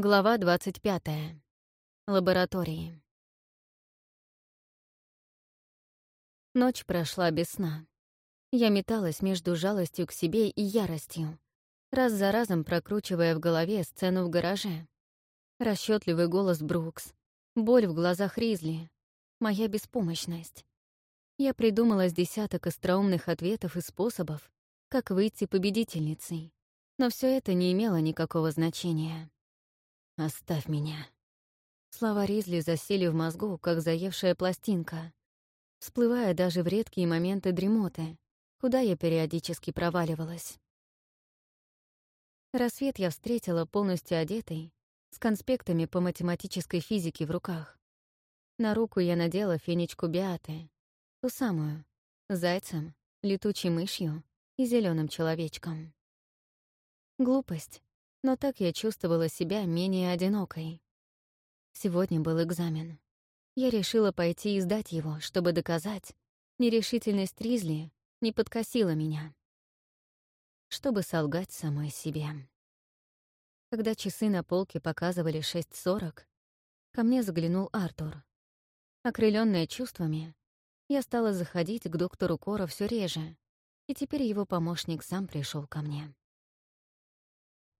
Глава 25. Лаборатории. Ночь прошла без сна. Я металась между жалостью к себе и яростью, раз за разом прокручивая в голове сцену в гараже. Расчетливый голос Брукс, боль в глазах Ризли, моя беспомощность. Я придумала с десяток остроумных ответов и способов, как выйти победительницей, но все это не имело никакого значения. «Оставь меня». Слова Ризли засели в мозгу, как заевшая пластинка, всплывая даже в редкие моменты дремоты, куда я периодически проваливалась. Рассвет я встретила полностью одетой, с конспектами по математической физике в руках. На руку я надела фенечку Биаты, ту самую, с зайцем, летучей мышью и зеленым человечком. Глупость, но так я чувствовала себя менее одинокой. Сегодня был экзамен. Я решила пойти и сдать его, чтобы доказать, нерешительность Ризли не подкосила меня. Чтобы солгать самой себе. Когда часы на полке показывали 6.40, ко мне заглянул Артур. Окрыленная чувствами, я стала заходить к доктору Кора все реже, и теперь его помощник сам пришел ко мне.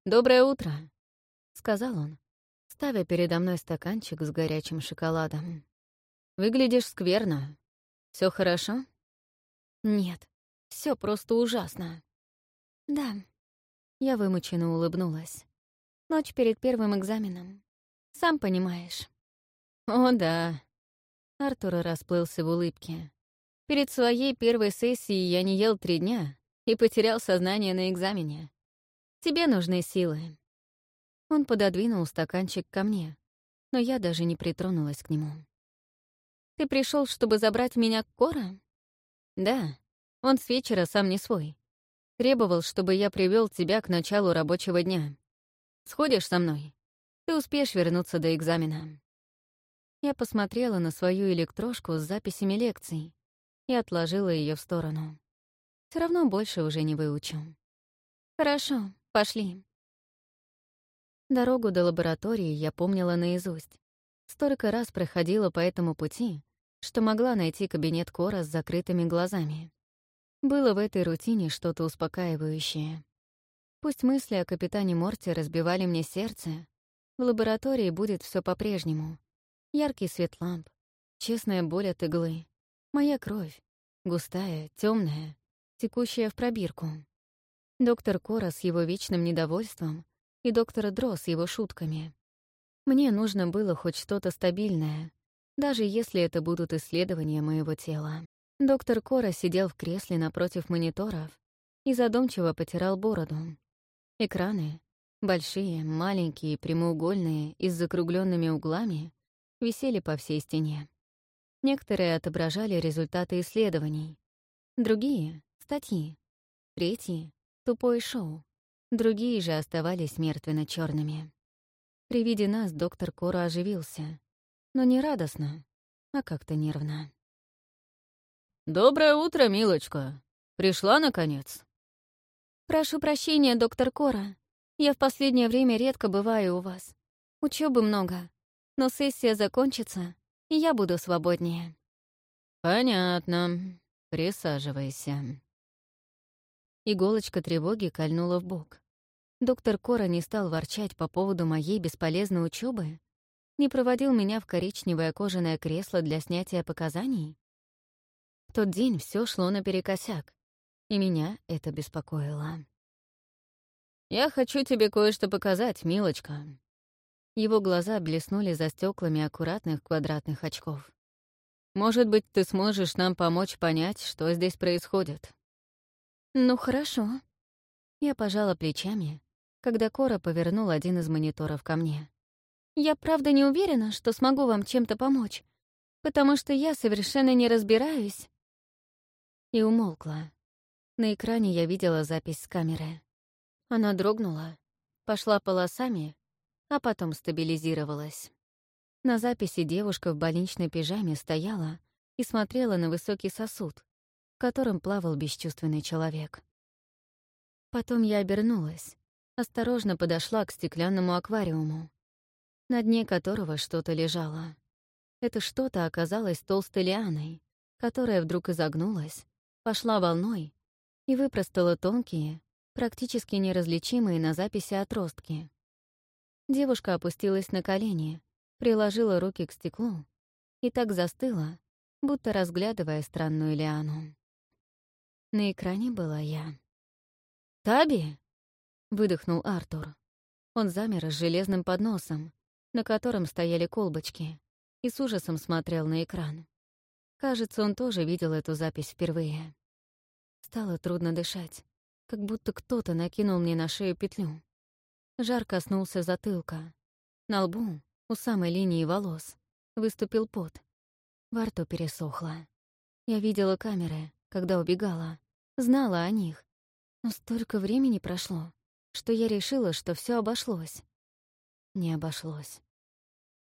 «Доброе утро», — сказал он, ставя передо мной стаканчик с горячим шоколадом. «Выглядишь скверно. Все хорошо?» «Нет, все просто ужасно». «Да». Я вымученно улыбнулась. Ночь перед первым экзаменом. Сам понимаешь. «О, да». Артур расплылся в улыбке. «Перед своей первой сессией я не ел три дня и потерял сознание на экзамене. Тебе нужны силы». Он пододвинул стаканчик ко мне, но я даже не притронулась к нему. «Ты пришел, чтобы забрать меня к Кора?» «Да, он с вечера сам не свой. Требовал, чтобы я привел тебя к началу рабочего дня. Сходишь со мной? Ты успеешь вернуться до экзамена». Я посмотрела на свою электрошку с записями лекций и отложила ее в сторону. Все равно больше уже не выучу. «Хорошо, Пошли. Дорогу до лаборатории я помнила наизусть. Столько раз проходила по этому пути, что могла найти кабинет Кора с закрытыми глазами. Было в этой рутине что-то успокаивающее. Пусть мысли о капитане Морте разбивали мне сердце, в лаборатории будет все по-прежнему. Яркий свет ламп, честная боль от иглы, моя кровь, густая, темная, текущая в пробирку доктор Кора с его вечным недовольством и доктор Дро с его шутками. Мне нужно было хоть что-то стабильное, даже если это будут исследования моего тела. Доктор Кора сидел в кресле напротив мониторов и задумчиво потирал бороду. Экраны, большие, маленькие, прямоугольные и с закругленными углами, висели по всей стене. Некоторые отображали результаты исследований, другие — статьи, третьи Тупое шоу. Другие же оставались мертвенно черными. При виде нас доктор Кора оживился. Но не радостно, а как-то нервно. «Доброе утро, милочка. Пришла, наконец?» «Прошу прощения, доктор Кора. Я в последнее время редко бываю у вас. Учебы много. Но сессия закончится, и я буду свободнее». «Понятно. Присаживайся». Иголочка тревоги кольнула в бок. Доктор Кора не стал ворчать по поводу моей бесполезной учебы, не проводил меня в коричневое кожаное кресло для снятия показаний. В тот день все шло наперекосяк, и меня это беспокоило. «Я хочу тебе кое-что показать, милочка». Его глаза блеснули за стеклами аккуратных квадратных очков. «Может быть, ты сможешь нам помочь понять, что здесь происходит?» «Ну, хорошо». Я пожала плечами, когда Кора повернул один из мониторов ко мне. «Я правда не уверена, что смогу вам чем-то помочь, потому что я совершенно не разбираюсь». И умолкла. На экране я видела запись с камеры. Она дрогнула, пошла полосами, а потом стабилизировалась. На записи девушка в больничной пижаме стояла и смотрела на высокий сосуд, в котором плавал бесчувственный человек. Потом я обернулась, осторожно подошла к стеклянному аквариуму на дне которого что-то лежало. Это что-то оказалось толстой лианой, которая вдруг изогнулась, пошла волной и выпростала тонкие, практически неразличимые на записи отростки. Девушка опустилась на колени, приложила руки к стеклу и так застыла, будто разглядывая странную лиану. На экране была я. «Таби?» — выдохнул Артур. Он замер с железным подносом, на котором стояли колбочки, и с ужасом смотрел на экран. Кажется, он тоже видел эту запись впервые. Стало трудно дышать, как будто кто-то накинул мне на шею петлю. Жар коснулся затылка. На лбу, у самой линии волос, выступил пот. Во рту пересохло. Я видела камеры, когда убегала, знала о них. Но столько времени прошло, что я решила, что все обошлось. Не обошлось.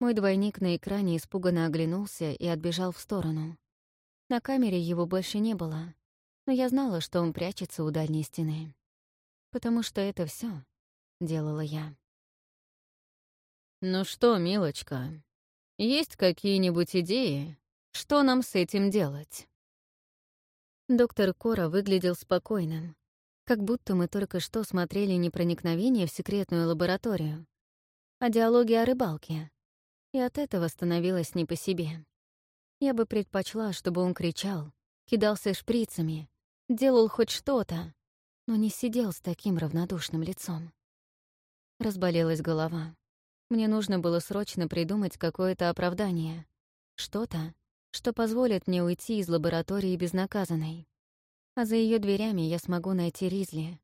Мой двойник на экране испуганно оглянулся и отбежал в сторону. На камере его больше не было, но я знала, что он прячется у дальней стены. Потому что это все делала я. «Ну что, милочка, есть какие-нибудь идеи, что нам с этим делать?» Доктор Кора выглядел спокойным, как будто мы только что смотрели не проникновение в секретную лабораторию, а диалоги о рыбалке. И от этого становилось не по себе. Я бы предпочла, чтобы он кричал, кидался шприцами, делал хоть что-то, но не сидел с таким равнодушным лицом. Разболелась голова. Мне нужно было срочно придумать какое-то оправдание. Что-то, что позволит мне уйти из лаборатории безнаказанной. А за ее дверями я смогу найти Ризли,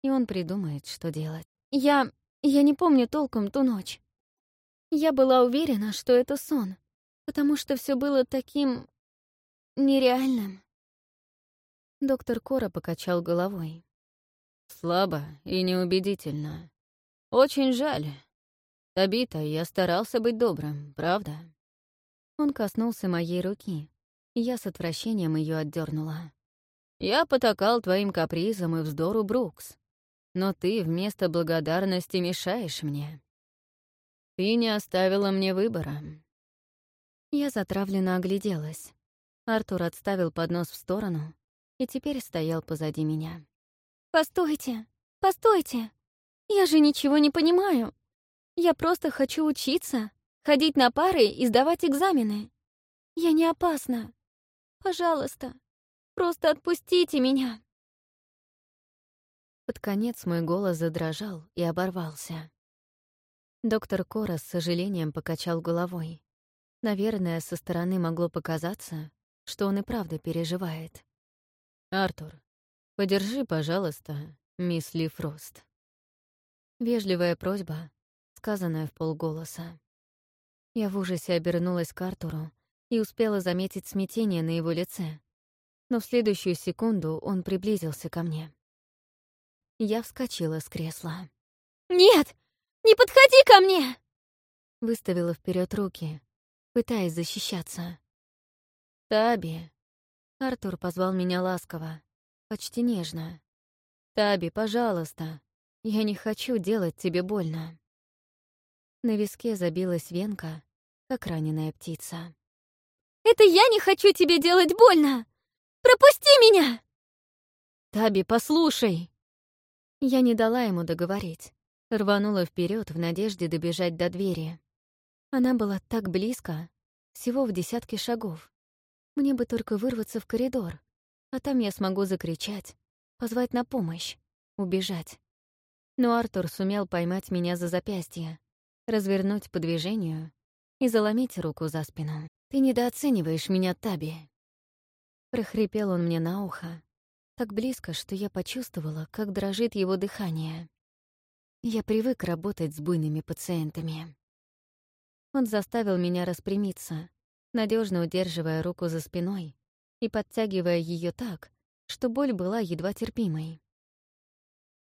и он придумает, что делать. Я... я не помню толком ту ночь. Я была уверена, что это сон, потому что все было таким... нереальным. Доктор Кора покачал головой. Слабо и неубедительно. Очень жаль. Табита, я старался быть добрым, правда? Он коснулся моей руки, и я с отвращением ее отдернула. Я потакал твоим капризам и вздору, Брукс. Но ты вместо благодарности мешаешь мне. Ты не оставила мне выбора. Я затравленно огляделась. Артур отставил поднос в сторону и теперь стоял позади меня. «Постойте! Постойте! Я же ничего не понимаю! Я просто хочу учиться, ходить на пары и сдавать экзамены. Я не опасна. Пожалуйста, просто отпустите меня!» Под конец мой голос задрожал и оборвался. Доктор Кора с сожалением покачал головой. Наверное, со стороны могло показаться, что он и правда переживает. «Артур, подержи, пожалуйста, мисс Ли Фрост». Вежливая просьба, сказанная в полголоса. Я в ужасе обернулась к Артуру и успела заметить смятение на его лице. Но в следующую секунду он приблизился ко мне. Я вскочила с кресла. «Нет! Не подходи ко мне!» Выставила вперед руки, пытаясь защищаться. «Таби!» Артур позвал меня ласково, почти нежно. «Таби, пожалуйста, я не хочу делать тебе больно». На виске забилась венка, как раненая птица. «Это я не хочу тебе делать больно! Пропусти меня!» «Таби, послушай!» Я не дала ему договорить. Рванула вперед в надежде добежать до двери. Она была так близко, всего в десятке шагов. Мне бы только вырваться в коридор, а там я смогу закричать, позвать на помощь, убежать. Но Артур сумел поймать меня за запястье, развернуть по движению и заломить руку за спину. «Ты недооцениваешь меня, Таби!» Прохрипел он мне на ухо, так близко, что я почувствовала, как дрожит его дыхание. Я привык работать с буйными пациентами. Он заставил меня распрямиться, надежно удерживая руку за спиной и подтягивая ее так, что боль была едва терпимой.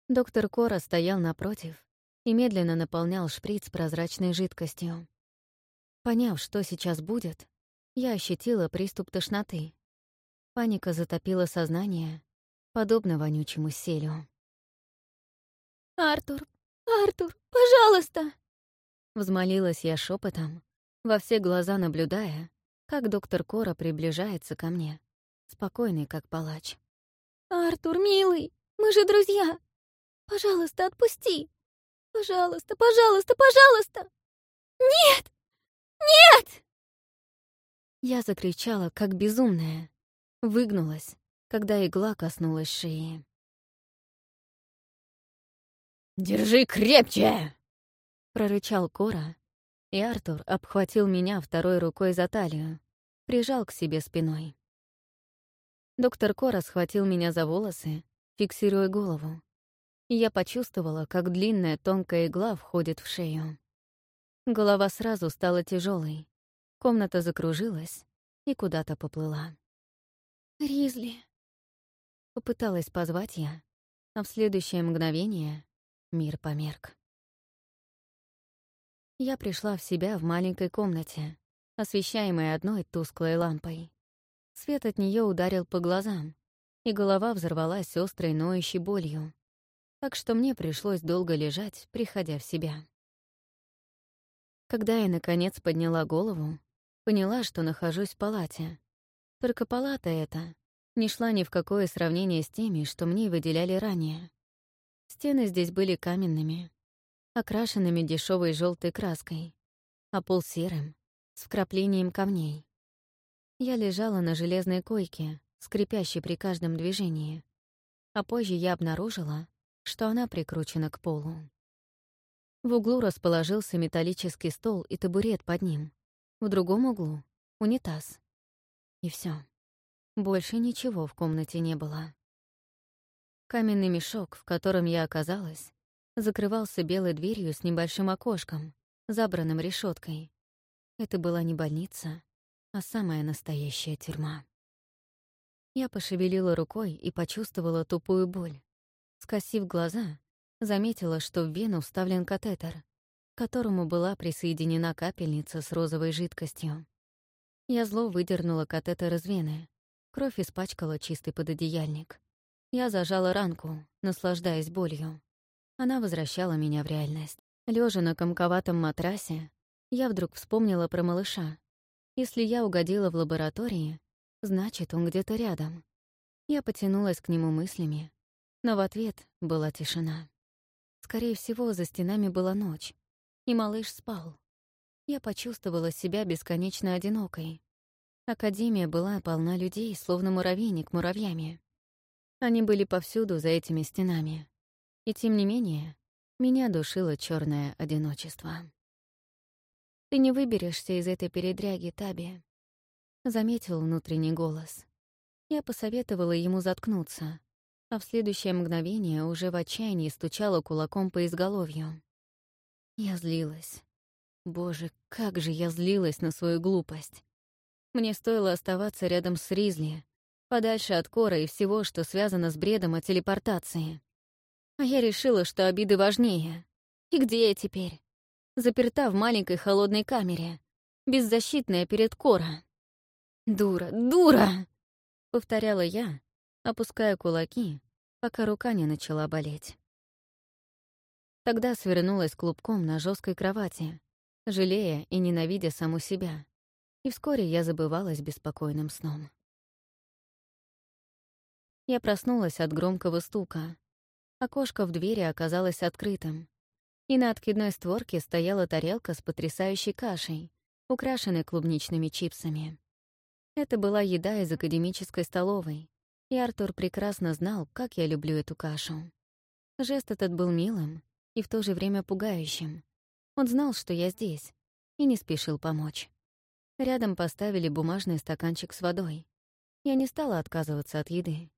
Доктор Кора стоял напротив и медленно наполнял шприц прозрачной жидкостью. Поняв, что сейчас будет, я ощутила приступ тошноты. Паника затопила сознание, подобно вонючему селю. «Артур, Артур, пожалуйста!» Взмолилась я шепотом, во все глаза наблюдая, как доктор Кора приближается ко мне, спокойный, как палач. «Артур, милый, мы же друзья! Пожалуйста, отпусти! Пожалуйста, пожалуйста, пожалуйста! Нет! Нет!» Я закричала, как безумная, выгнулась, когда игла коснулась шеи. «Держи крепче!» — прорычал Кора, и Артур обхватил меня второй рукой за талию, прижал к себе спиной. Доктор Кора схватил меня за волосы, фиксируя голову, и я почувствовала, как длинная тонкая игла входит в шею. Голова сразу стала тяжелой, комната закружилась и куда-то поплыла. «Ризли!» Попыталась позвать я, а в следующее мгновение мир померк. Я пришла в себя в маленькой комнате, освещаемой одной тусклой лампой. Свет от нее ударил по глазам, и голова взорвалась острой ноющей болью, так что мне пришлось долго лежать, приходя в себя. Когда я, наконец, подняла голову, поняла, что нахожусь в палате. Только палата эта не шла ни в какое сравнение с теми, что мне выделяли ранее. Стены здесь были каменными, окрашенными дешевой желтой краской, а пол серым, с вкраплением камней. Я лежала на железной койке, скрипящей при каждом движении, а позже я обнаружила, что она прикручена к полу. В углу расположился металлический стол и табурет под ним. В другом углу — унитаз. И все. Больше ничего в комнате не было. Каменный мешок, в котором я оказалась, закрывался белой дверью с небольшим окошком, забранным решеткой. Это была не больница, а самая настоящая тюрьма. Я пошевелила рукой и почувствовала тупую боль. Скосив глаза, заметила, что в вену вставлен катетер, к которому была присоединена капельница с розовой жидкостью. Я зло выдернула катетер из вены. Кровь испачкала чистый пододеяльник. Я зажала ранку, наслаждаясь болью. Она возвращала меня в реальность. Лежа на комковатом матрасе, я вдруг вспомнила про малыша. Если я угодила в лаборатории, значит, он где-то рядом. Я потянулась к нему мыслями, но в ответ была тишина. Скорее всего, за стенами была ночь, и малыш спал. Я почувствовала себя бесконечно одинокой. Академия была полна людей, словно муравейник муравьями. Они были повсюду за этими стенами. И тем не менее, меня душило черное одиночество. «Ты не выберешься из этой передряги, Таби», — заметил внутренний голос. Я посоветовала ему заткнуться, а в следующее мгновение уже в отчаянии стучала кулаком по изголовью. Я злилась. Боже, как же я злилась на свою глупость. Мне стоило оставаться рядом с Ризли, подальше от Кора и всего, что связано с бредом о телепортации. А я решила, что обиды важнее. И где я теперь? Заперта в маленькой холодной камере, беззащитная перед Кора. «Дура, дура!» — повторяла я, опуская кулаки, пока рука не начала болеть. Тогда свернулась клубком на жесткой кровати, жалея и ненавидя саму себя, и вскоре я забывалась беспокойным сном. Я проснулась от громкого стука, Окошко в двери оказалось открытым, и на откидной створке стояла тарелка с потрясающей кашей, украшенной клубничными чипсами. Это была еда из академической столовой, и Артур прекрасно знал, как я люблю эту кашу. Жест этот был милым и в то же время пугающим. Он знал, что я здесь, и не спешил помочь. Рядом поставили бумажный стаканчик с водой. Я не стала отказываться от еды.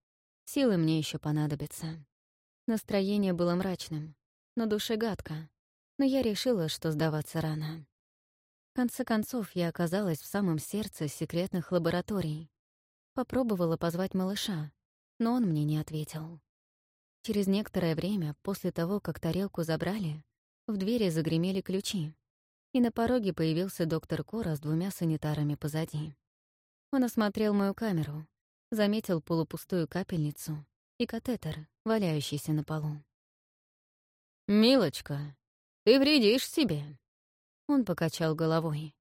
Силы мне еще понадобятся. Настроение было мрачным, на душе гадко, но я решила, что сдаваться рано. В конце концов, я оказалась в самом сердце секретных лабораторий. Попробовала позвать малыша, но он мне не ответил. Через некоторое время, после того, как тарелку забрали, в двери загремели ключи, и на пороге появился доктор Кора с двумя санитарами позади. Он осмотрел мою камеру, заметил полупустую капельницу и катетер, валяющийся на полу. «Милочка, ты вредишь себе», Он покачал головой.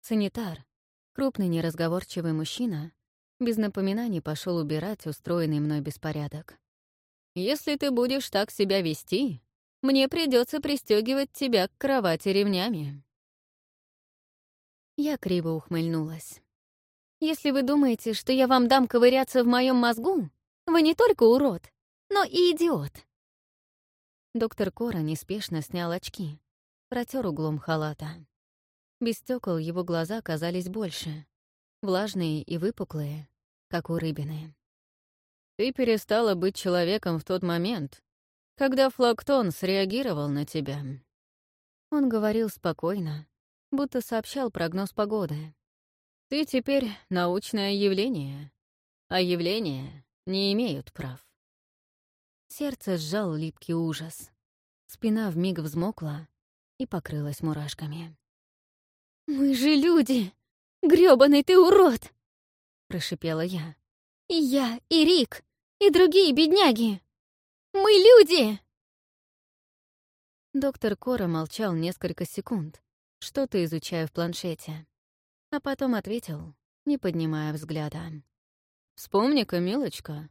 Санитар, крупный неразговорчивый мужчина, без напоминаний пошел убирать устроенный мной беспорядок. «Если ты будешь так себя вести, мне придется пристегивать тебя к кровати ремнями». Я криво ухмыльнулась. «Если вы думаете, что я вам дам ковыряться в моем мозгу, вы не только урод, но и идиот». Доктор Кора неспешно снял очки, протер углом халата. Без стекол его глаза казались больше, влажные и выпуклые, как у рыбины. «Ты перестала быть человеком в тот момент, когда Флактон среагировал на тебя». Он говорил спокойно, будто сообщал прогноз погоды. «Ты теперь научное явление, а явления не имеют прав». Сердце сжал липкий ужас. Спина вмиг взмокла и покрылась мурашками. «Мы же люди! Грёбаный ты урод!» — прошипела я. «И я, и Рик, и другие бедняги! Мы люди!» Доктор Кора молчал несколько секунд, что-то изучая в планшете, а потом ответил, не поднимая взгляда. «Вспомни-ка, милочка,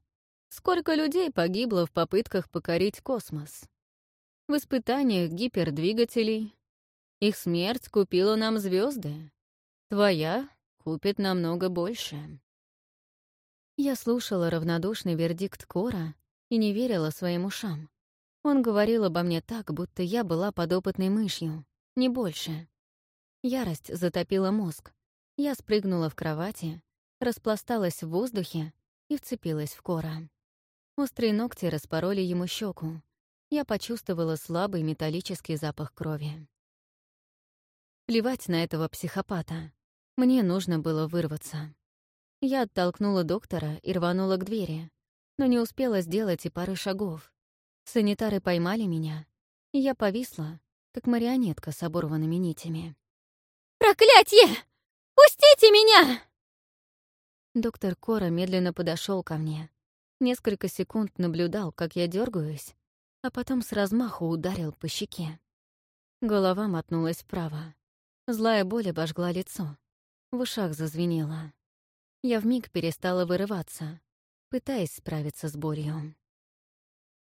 сколько людей погибло в попытках покорить космос. В испытаниях гипердвигателей. Их смерть купила нам звезды. Твоя купит намного больше». Я слушала равнодушный вердикт Кора и не верила своим ушам. Он говорил обо мне так, будто я была подопытной мышью, не больше. Ярость затопила мозг. Я спрыгнула в кровати, распласталась в воздухе и вцепилась в Кора. Острые ногти распороли ему щеку. Я почувствовала слабый металлический запах крови. Плевать на этого психопата. Мне нужно было вырваться. Я оттолкнула доктора и рванула к двери, но не успела сделать и пары шагов. Санитары поймали меня, и я повисла, как марионетка с оборванными нитями. «Проклятье! Пустите меня!» Доктор Кора медленно подошел ко мне. Несколько секунд наблюдал, как я дергаюсь, а потом с размаху ударил по щеке. Голова мотнулась вправо. Злая боль обожгла лицо. В ушах зазвенело я вмиг перестала вырываться, пытаясь справиться с болью.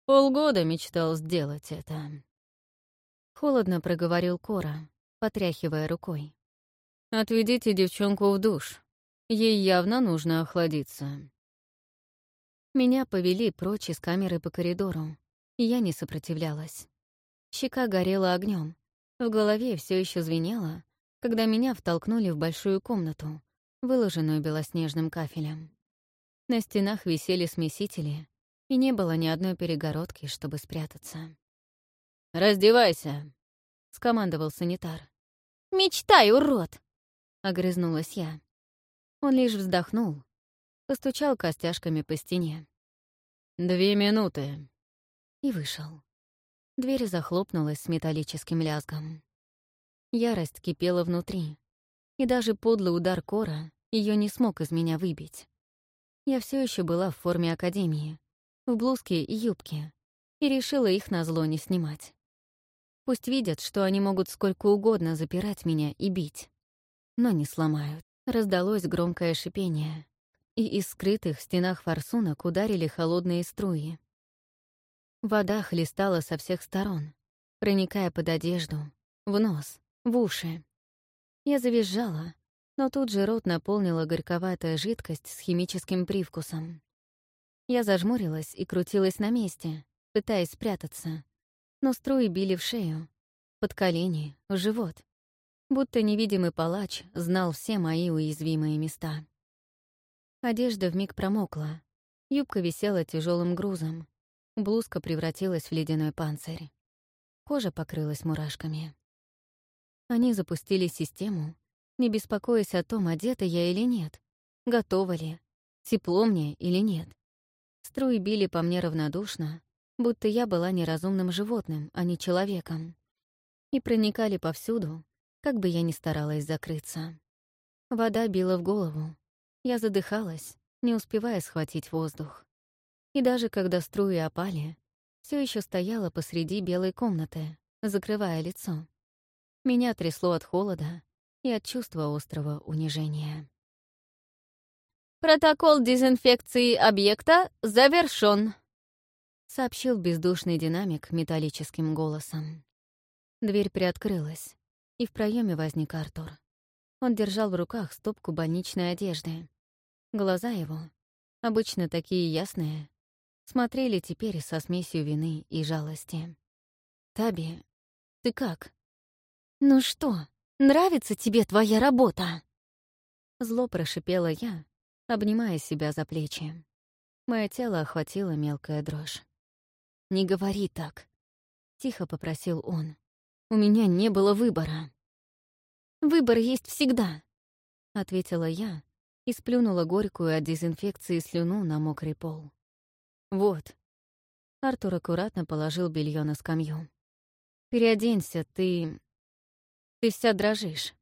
Полгода мечтал сделать это. Холодно проговорил Кора, потряхивая рукой. «Отведите девчонку в душ. Ей явно нужно охладиться». Меня повели прочь из камеры по коридору, и я не сопротивлялась. Щека горела огнем, в голове все еще звенело, когда меня втолкнули в большую комнату, выложенную белоснежным кафелем. На стенах висели смесители, и не было ни одной перегородки, чтобы спрятаться. «Раздевайся!» — скомандовал санитар. «Мечтай, урод!» — огрызнулась я. Он лишь вздохнул, постучал костяшками по стене. «Две минуты!» И вышел. Дверь захлопнулась с металлическим лязгом. Ярость кипела внутри, и даже подлый удар Кора ее не смог из меня выбить. Я все еще была в форме академии, в блузке и юбке, и решила их на зло не снимать. Пусть видят, что они могут сколько угодно запирать меня и бить, но не сломают. Раздалось громкое шипение, и из скрытых стенах форсунок ударили холодные струи. Вода хлестала со всех сторон, проникая под одежду, в нос, в уши. Я завизжала, но тут же рот наполнила горьковатая жидкость с химическим привкусом. Я зажмурилась и крутилась на месте, пытаясь спрятаться, но струи били в шею, под колени, в живот, будто невидимый палач знал все мои уязвимые места. Одежда вмиг промокла, юбка висела тяжелым грузом, блузка превратилась в ледяной панцирь. Кожа покрылась мурашками. Они запустили систему, не беспокоясь о том, одета я или нет, готова ли, тепло мне или нет. Струи били по мне равнодушно, будто я была неразумным животным, а не человеком. И проникали повсюду, как бы я ни старалась закрыться. Вода била в голову. Я задыхалась, не успевая схватить воздух. И даже когда струи опали, все еще стояла посреди белой комнаты, закрывая лицо. Меня трясло от холода и от чувства острого унижения. «Протокол дезинфекции объекта завершён», — сообщил бездушный динамик металлическим голосом. Дверь приоткрылась, и в проеме возник Артур. Он держал в руках стопку больничной одежды. Глаза его, обычно такие ясные, смотрели теперь со смесью вины и жалости. «Таби, ты как?» «Ну что, нравится тебе твоя работа?» Зло прошипела я, обнимая себя за плечи. Мое тело охватило мелкая дрожь. «Не говори так», — тихо попросил он. «У меня не было выбора». «Выбор есть всегда», — ответила я и сплюнула горькую от дезинфекции слюну на мокрый пол. «Вот». Артур аккуратно положил белье на скамью. «Переоденься, ты... ты вся дрожишь».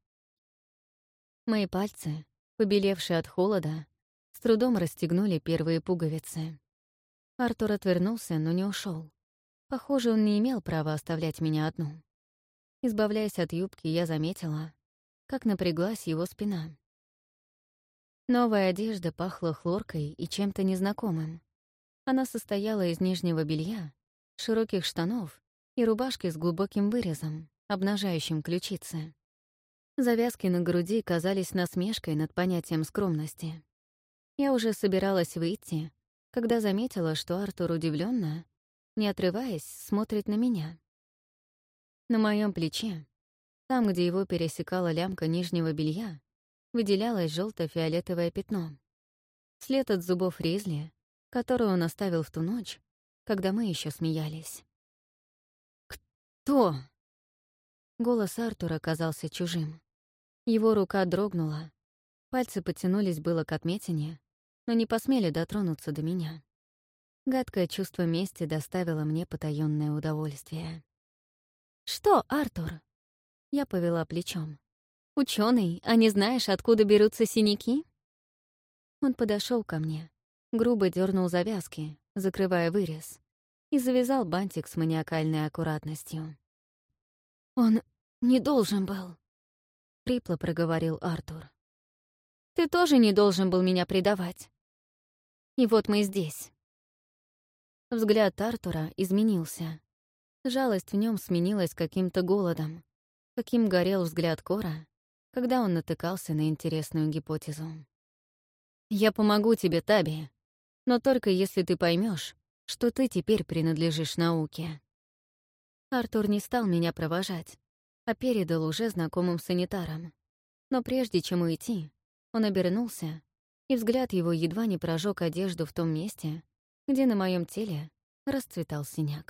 Мои пальцы, побелевшие от холода, с трудом расстегнули первые пуговицы. Артур отвернулся, но не ушел. Похоже, он не имел права оставлять меня одну. Избавляясь от юбки, я заметила, как напряглась его спина. Новая одежда пахла хлоркой и чем-то незнакомым. Она состояла из нижнего белья, широких штанов и рубашки с глубоким вырезом, обнажающим ключицы. Завязки на груди казались насмешкой над понятием скромности. Я уже собиралась выйти, когда заметила, что Артур удивленно, не отрываясь, смотрит на меня. На моем плече, там, где его пересекала лямка нижнего белья, выделялось желто фиолетовое пятно. След от зубов Ризли, который он оставил в ту ночь, когда мы еще смеялись. «Кто?» Голос Артура казался чужим. Его рука дрогнула. Пальцы потянулись было к отметине, но не посмели дотронуться до меня. Гадкое чувство мести доставило мне потаённое удовольствие. «Что, Артур?» Я повела плечом. Ученый, а не знаешь, откуда берутся синяки?» Он подошел ко мне, грубо дернул завязки, закрывая вырез, и завязал бантик с маниакальной аккуратностью. «Он не должен был», — хрипло проговорил Артур. «Ты тоже не должен был меня предавать. И вот мы здесь». Взгляд Артура изменился. Жалость в нем сменилась каким-то голодом, каким горел взгляд Кора, когда он натыкался на интересную гипотезу. «Я помогу тебе, Таби, но только если ты поймешь, что ты теперь принадлежишь науке». Артур не стал меня провожать, а передал уже знакомым санитарам. Но прежде чем уйти, он обернулся, и взгляд его едва не прожег одежду в том месте, где на моем теле расцветал синяк.